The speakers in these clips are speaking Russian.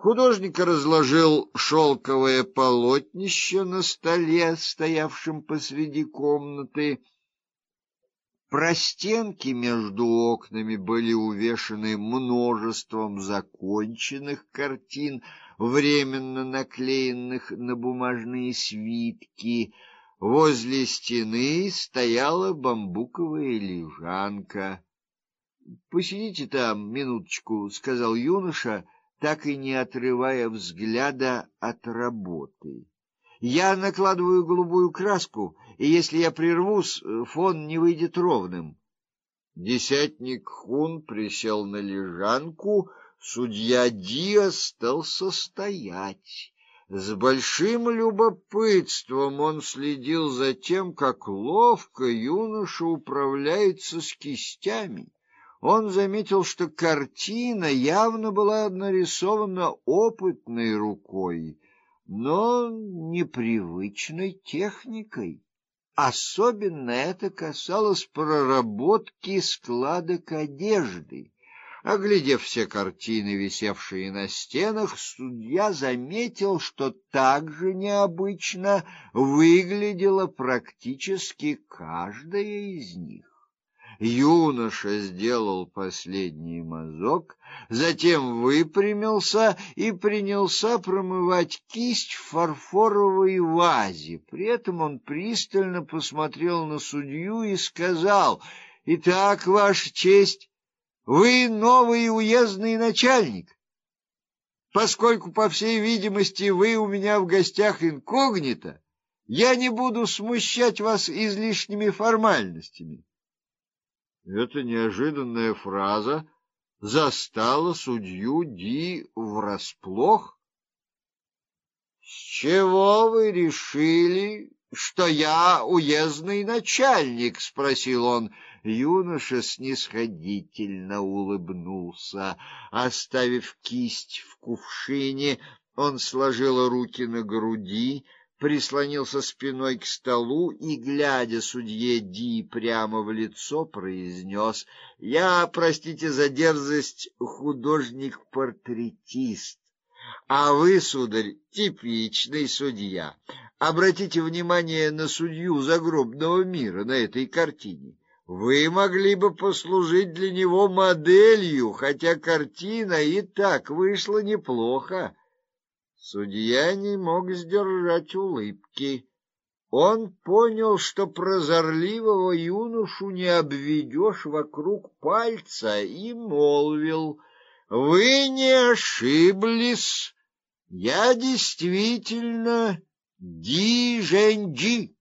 Художник разложил шелковое полотнище на столе, стоявшем посреди комнаты. Простенки между окнами были увешаны множеством законченных картин, временно наклеенных на бумажные свитки. Возле стены стояла бамбуковая лежанка. Посидите там минуточку, сказал юноша так и не отрывая взгляда от работы. Я накладываю голубую краску, и если я прервусь, фон не выйдет ровным. Десятник Хун присел на лежанку, судья Ди остался стоять. С большим любопытством он следил за тем, как ловко юноша управляется с кистями он заметил, что картина явно была нарисована опытной рукой, но непривычной техникой. Особенно это касалось проработки складок одежды. Оглядев все картины, висевшие на стенах, судья заметил, что также необычно выглядела практически каждая из них. Юноша сделал последний мазок, затем выпрямился и принялся промывать кисть в фарфоровой вазе. При этом он пристально посмотрел на судью и сказал: "Итак, ваша честь, вы новый уездный начальник. Поскольку, по всей видимости, вы у меня в гостях инкогнито, я не буду смущать вас излишними формальностями. Эта неожиданная фраза застала судью Ди врасплох. С чего вы решили, что я уездный начальник, спросил он. Юноша снисходительно улыбнулся, оставив кисть в кувшине, он сложил руки на груди, прислонился спиной к столу и, глядя судье Ди прямо в лицо, произнес: "Я, простите за дерзость, художник-портретист, а вы, сударь, типичный судья. Обратите внимание на судью загробного мира на этой картине. Вы могли бы послужить для него моделью, хотя картина и так вышла неплохо. Судья не мог сдержать улыбки. Он понял, что прозорливого юношу не обведешь вокруг пальца, и молвил: "Вы не ошиблись. Я действительно Ди Женджи,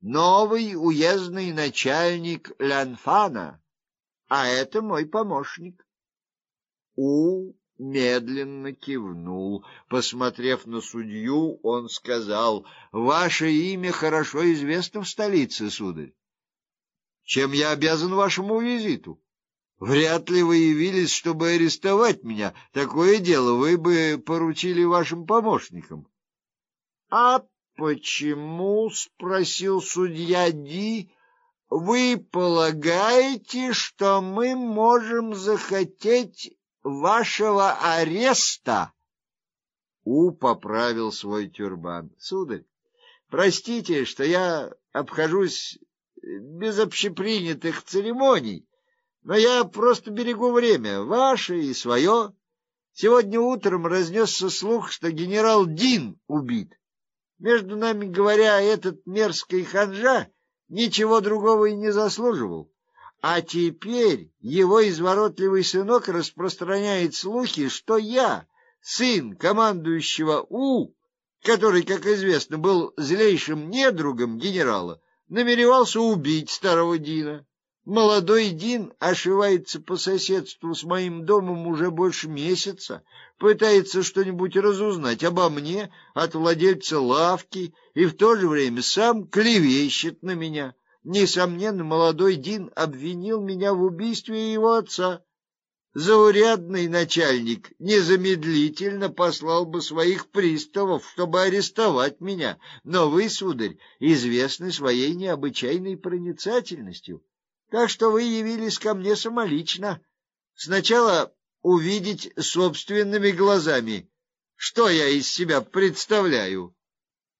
новый уездный начальник Лянфана, а это мой помощник". У медленно кивнул. Посмотрев на судью, он сказал: "Ваше имя хорошо известно в столице, сударь. Чем я обязан вашему визиту? Вряд ли вы явились, чтобы арестовать меня. Такое дело вы бы поручили вашим помощникам". "А почему?" спросил судья Ди. Вы полагаете, что мы можем захотеть вашего ареста. У поправил свой тюрбан. Сударь, простите, что я обхожусь без общепринятых церемоний, но я просто берегу время, ваше и свое. Сегодня утром разнесся слух, что генерал Дин убит. Между нами говоря, этот мерзкий ханжа ничего другого и не заслуживал. А теперь его изворотливый сынок распространяет слухи, что я, сын командующего У, который, как известно, был злейшим недругом генерала, намеревался убить старого Дина. Молодой Дин ошивается по соседству с моим домом уже больше месяца, пытается что-нибудь разузнать обо мне от владельца лавки и в то же время сам клевещет на меня. Несомненно, молодой Дин обвинил меня в убийстве его отца. Заурядный начальник незамедлительно послал бы своих приставов, чтобы арестовать меня, но вы, сударь, известны своей необычайной проницательностью, так что вы явились ко мне самолично. Сначала увидеть собственными глазами, что я из себя представляю.